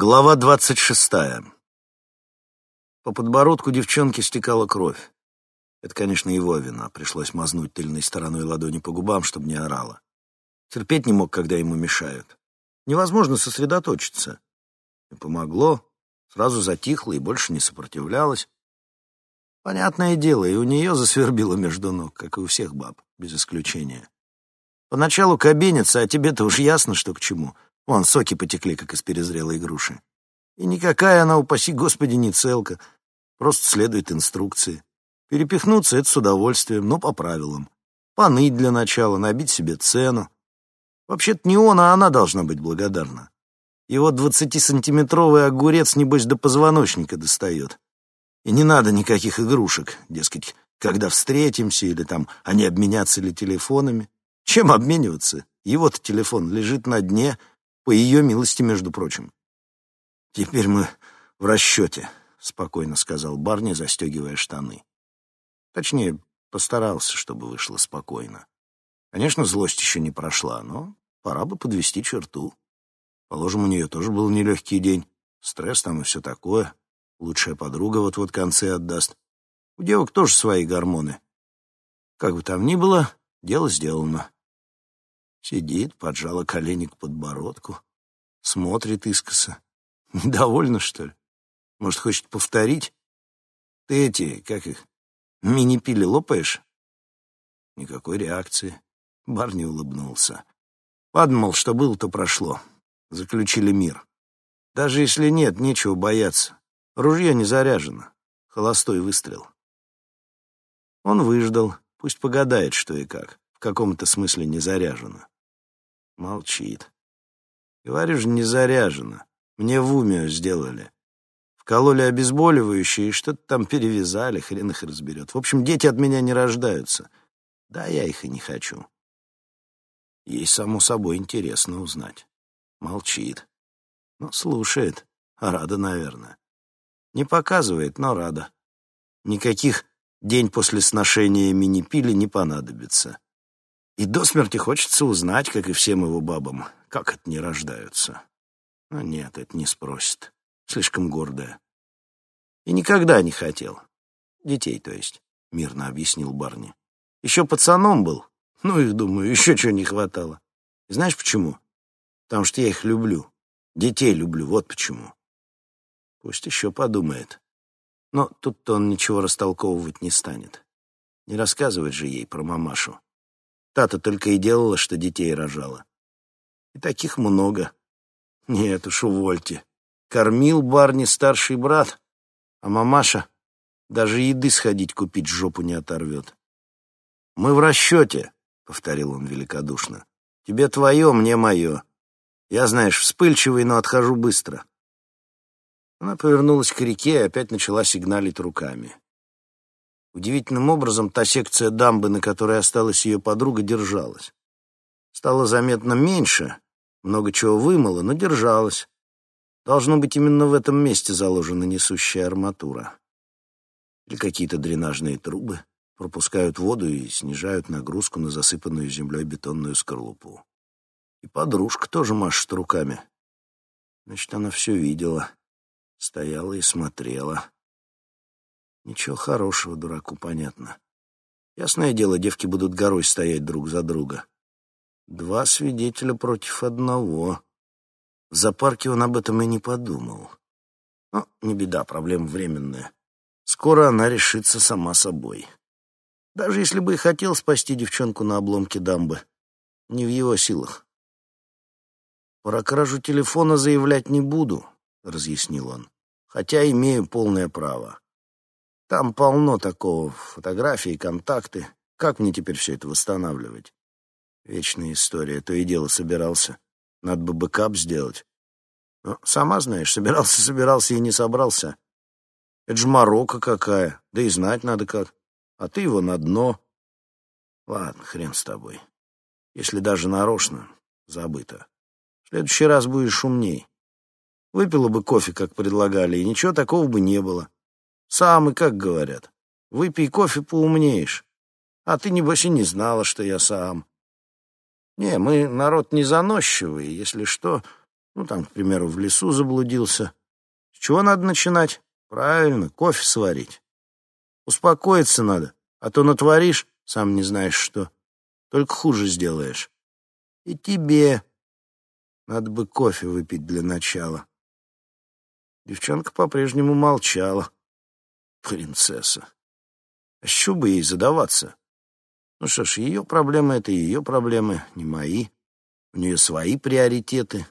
Глава двадцать шестая. По подбородку девчонки стекала кровь. Это, конечно, его вина. Пришлось мазнуть тыльной стороной ладони по губам, чтобы не орала. Терпеть не мог, когда ему мешают. Невозможно сосредоточиться. И помогло. Сразу затихло и больше не сопротивлялась. Понятное дело, и у нее засвербило между ног, как и у всех баб, без исключения. Поначалу кабинется, а тебе-то уж ясно, что к чему — Вон, соки потекли, как из перезрелой груши. И никакая она, упаси господи, не целка. Просто следует инструкции. Перепихнуться — это с удовольствием, но по правилам. Поныть для начала, набить себе цену. Вообще-то не он, а она должна быть благодарна. Его двадцатисантиметровый огурец, небось, до позвоночника достает. И не надо никаких игрушек, дескать, когда встретимся, или там они обменятся ли телефонами. Чем обмениваться? Его-то телефон лежит на дне, по ее милости, между прочим. «Теперь мы в расчете», — спокойно сказал Барни, застегивая штаны. Точнее, постарался, чтобы вышло спокойно. Конечно, злость еще не прошла, но пора бы подвести черту. Положим, у нее тоже был нелегкий день. Стресс там и все такое. Лучшая подруга вот-вот концы отдаст. У девок тоже свои гормоны. Как бы там ни было, дело сделано. Сидит, поджала колени к подбородку, смотрит искоса. Недовольна, что ли? Может, хочет повторить? Ты эти, как их, мини-пили лопаешь? Никакой реакции. Барни улыбнулся. Мол, что было, то прошло. Заключили мир. Даже если нет, нечего бояться. Ружье не заряжено. Холостой выстрел. Он выждал. Пусть погадает, что и как. В каком-то смысле не заряжено. Молчит. Говорю же, не заряжено. Мне в уме сделали. Вкололи обезболивающее и что-то там перевязали, хрен их разберет. В общем, дети от меня не рождаются. Да, я их и не хочу. Ей, само собой, интересно узнать. Молчит. Но слушает. Рада, наверное. Не показывает, но рада. Никаких день после сношения мини-пили не понадобится. И до смерти хочется узнать, как и всем его бабам, как это не рождаются. Но нет, это не спросит. Слишком гордая. И никогда не хотел. Детей, то есть, мирно объяснил Барни. Еще пацаном был. Ну, их, думаю, еще чего не хватало. И знаешь почему? Потому что я их люблю. Детей люблю, вот почему. Пусть еще подумает. Но тут-то он ничего растолковывать не станет. Не рассказывать же ей про мамашу. Та-то только и делала, что детей рожала. И таких много. Нет уж, увольте. Кормил Барни старший брат, а мамаша даже еды сходить купить жопу не оторвет. «Мы в расчете», — повторил он великодушно. «Тебе твое, мне мое. Я, знаешь, вспыльчивый, но отхожу быстро». Она повернулась к реке и опять начала сигналить руками. Удивительным образом та секция дамбы, на которой осталась ее подруга, держалась. Стало заметно меньше, много чего вымыло, но держалась. Должно быть, именно в этом месте заложена несущая арматура. Или какие-то дренажные трубы пропускают воду и снижают нагрузку на засыпанную землей бетонную скорлупу. И подружка тоже машет руками. Значит, она все видела, стояла и смотрела. Ничего хорошего, дураку, понятно. Ясное дело, девки будут горой стоять друг за друга. Два свидетеля против одного. В зоопарке он об этом и не подумал. Но не беда, проблема временная. Скоро она решится сама собой. Даже если бы и хотел спасти девчонку на обломке дамбы, не в его силах. «Про кражу телефона заявлять не буду», — разъяснил он, «хотя имею полное право. Там полно такого, фотографии, контакты. Как мне теперь все это восстанавливать? Вечная история, то и дело собирался. Надо бы бэкап сделать. Но, сама знаешь, собирался, собирался и не собрался. Это же морока какая, да и знать надо как. А ты его на дно. Ладно, хрен с тобой. Если даже нарочно, забыто. В следующий раз будешь умней. Выпила бы кофе, как предлагали, и ничего такого бы не было. Сам и как говорят. Выпей кофе, поумнеешь. А ты, небось, и не знала, что я сам. Не, мы народ не заносчивый, если что. Ну, там, к примеру, в лесу заблудился. С чего надо начинать? Правильно, кофе сварить. Успокоиться надо, а то натворишь, сам не знаешь что. Только хуже сделаешь. И тебе надо бы кофе выпить для начала. Девчонка по-прежнему молчала. Принцесса. А с бы ей задаваться? Ну что ж, ее проблемы — это ее проблемы, не мои. У нее свои приоритеты.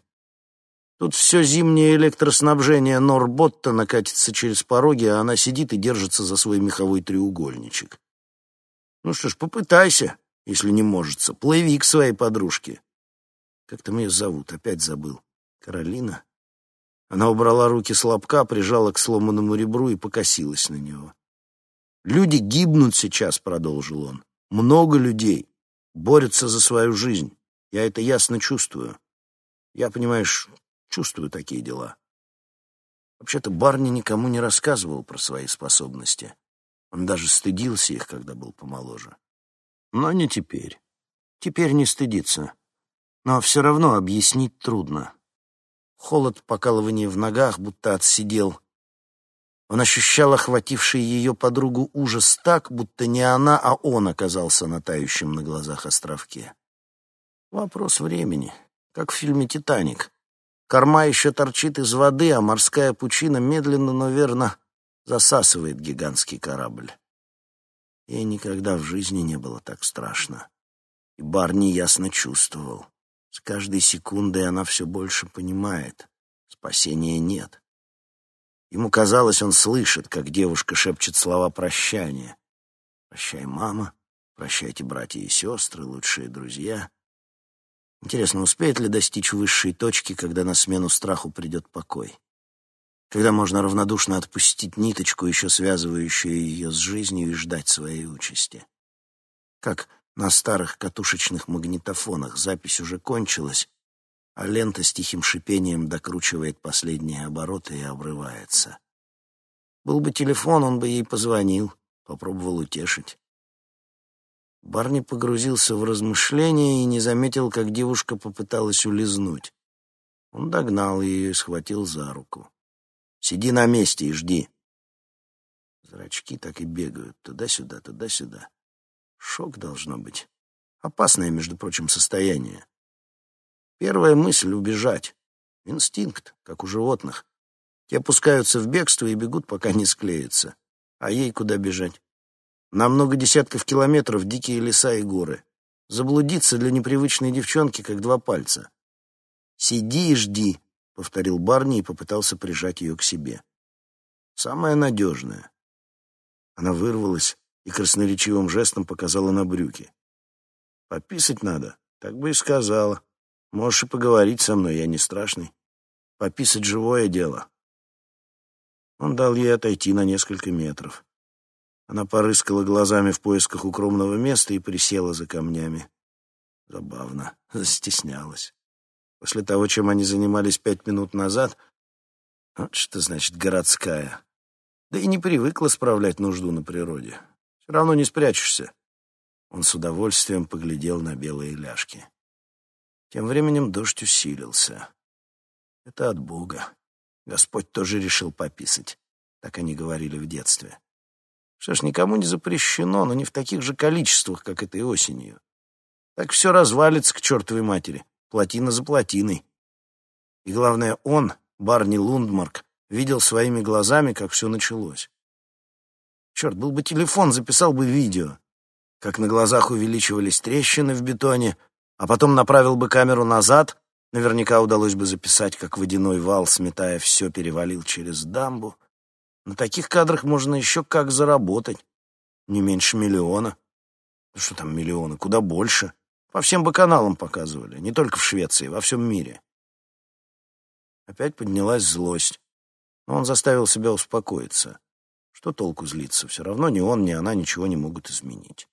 Тут все зимнее электроснабжение Норботта накатится через пороги, а она сидит и держится за свой меховой треугольничек. Ну что ж, попытайся, если не можется. Плыви к своей подружке. Как там ее зовут? Опять забыл. Каролина? Она убрала руки с лобка, прижала к сломанному ребру и покосилась на него. «Люди гибнут сейчас», — продолжил он. «Много людей борются за свою жизнь. Я это ясно чувствую. Я, понимаешь, чувствую такие дела». Вообще-то Барни никому не рассказывал про свои способности. Он даже стыдился их, когда был помоложе. Но не теперь. Теперь не стыдится. Но все равно объяснить трудно. Холод, покалывание в ногах, будто отсидел. Он ощущал охвативший ее подругу ужас так, будто не она, а он оказался на тающем на глазах островке. Вопрос времени, как в фильме «Титаник». Корма еще торчит из воды, а морская пучина медленно, но верно засасывает гигантский корабль. Ей никогда в жизни не было так страшно. И Барни ясно чувствовал. С каждой секундой она все больше понимает. Спасения нет. Ему казалось, он слышит, как девушка шепчет слова прощания. «Прощай, мама. Прощайте, братья и сестры, лучшие друзья». Интересно, успеет ли достичь высшей точки, когда на смену страху придет покой? Когда можно равнодушно отпустить ниточку, еще связывающую ее с жизнью, и ждать своей участи? Как на старых катушечных магнитофонах запись уже кончилась, а лента с тихим шипением докручивает последние обороты и обрывается. Был бы телефон, он бы ей позвонил, попробовал утешить. Барни погрузился в размышления и не заметил, как девушка попыталась улизнуть. Он догнал ее и схватил за руку. «Сиди на месте и жди». Зрачки так и бегают туда-сюда, туда-сюда. Шок должно быть. Опасное, между прочим, состояние. Первая мысль — убежать. Инстинкт, как у животных. Те опускаются в бегство и бегут, пока не склеятся. А ей куда бежать? На много десятков километров дикие леса и горы. Заблудиться для непривычной девчонки, как два пальца. «Сиди и жди», — повторил Барни и попытался прижать ее к себе. «Самое надежное». Она вырвалась, и красноречивым жестом показала на брюки. «Пописать надо, так бы и сказала. Можешь и поговорить со мной, я не страшный. Пописать живое дело». Он дал ей отойти на несколько метров. Она порыскала глазами в поисках укромного места и присела за камнями. Забавно, застеснялась. После того, чем они занимались пять минут назад, вот что значит городская. Да и не привыкла справлять нужду на природе. Все равно не спрячешься. Он с удовольствием поглядел на белые ляжки. Тем временем дождь усилился. Это от Бога. Господь тоже решил пописать. Так они говорили в детстве. Что ж, никому не запрещено, но не в таких же количествах, как этой осенью. Так все развалится к чертовой матери. Плотина за плотиной. И главное, он, Барни Лундмарк, видел своими глазами, как все началось. Черт, был бы телефон, записал бы видео. Как на глазах увеличивались трещины в бетоне, а потом направил бы камеру назад, наверняка удалось бы записать, как водяной вал, сметая все, перевалил через дамбу. На таких кадрах можно еще как заработать. Не меньше миллиона. Ну что там миллионы, куда больше. По всем бы каналам показывали, не только в Швеции, во всем мире. Опять поднялась злость, но он заставил себя успокоиться. Что толку злиться? Все равно ни он, ни она ничего не могут изменить.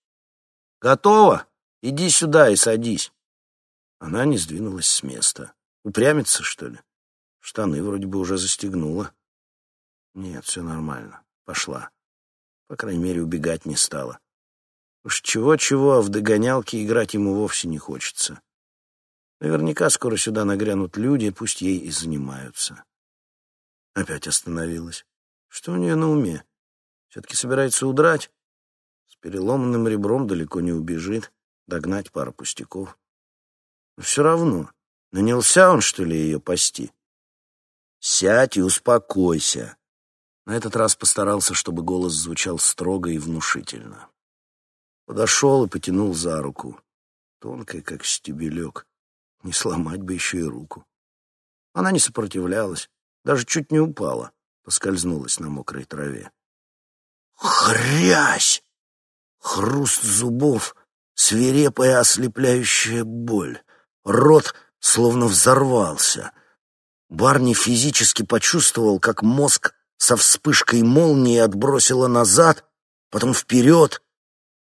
«Готово? Иди сюда и садись». Она не сдвинулась с места. Упрямится, что ли? Штаны вроде бы уже застегнула. Нет, все нормально. Пошла. По крайней мере, убегать не стала. Уж чего-чего, а в догонялки играть ему вовсе не хочется. Наверняка скоро сюда нагрянут люди, пусть ей и занимаются. Опять остановилась. Что у нее на уме? Все-таки собирается удрать? С переломанным ребром далеко не убежит. Догнать пару пустяков. Но все равно, нанялся он, что ли, ее пасти? Сядь и успокойся. На этот раз постарался, чтобы голос звучал строго и внушительно. Подошел и потянул за руку. Тонкая, как стебелек. Не сломать бы еще и руку. Она не сопротивлялась, даже чуть не упала, поскользнулась на мокрой траве. Хрясь! Хруст зубов, свирепая ослепляющая боль. Рот словно взорвался. Барни физически почувствовал, как мозг со вспышкой молнии отбросило назад, потом вперед,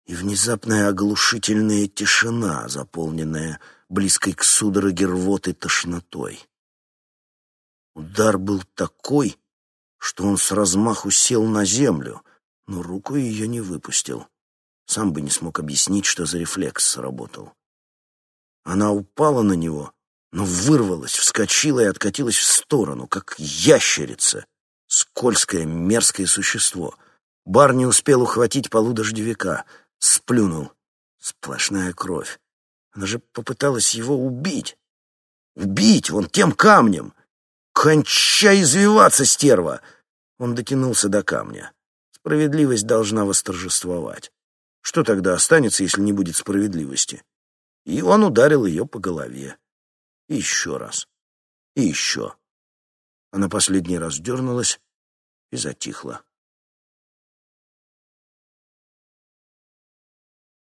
и внезапная оглушительная тишина, заполненная близкой к судороге рвоты тошнотой. Удар был такой, что он с размаху сел на землю, но руку ее не выпустил. Сам бы не смог объяснить, что за рефлекс сработал. Она упала на него, но вырвалась, вскочила и откатилась в сторону, как ящерица, скользкое, мерзкое существо. Бар не успел ухватить полу дождевика, сплюнул. Сплошная кровь. Она же попыталась его убить. Убить вон тем камнем. Кончай извиваться, стерва! Он дотянулся до камня. Справедливость должна восторжествовать. Что тогда останется, если не будет справедливости? И он ударил ее по голове. И еще раз. И еще. Она последний раз дернулась и затихла.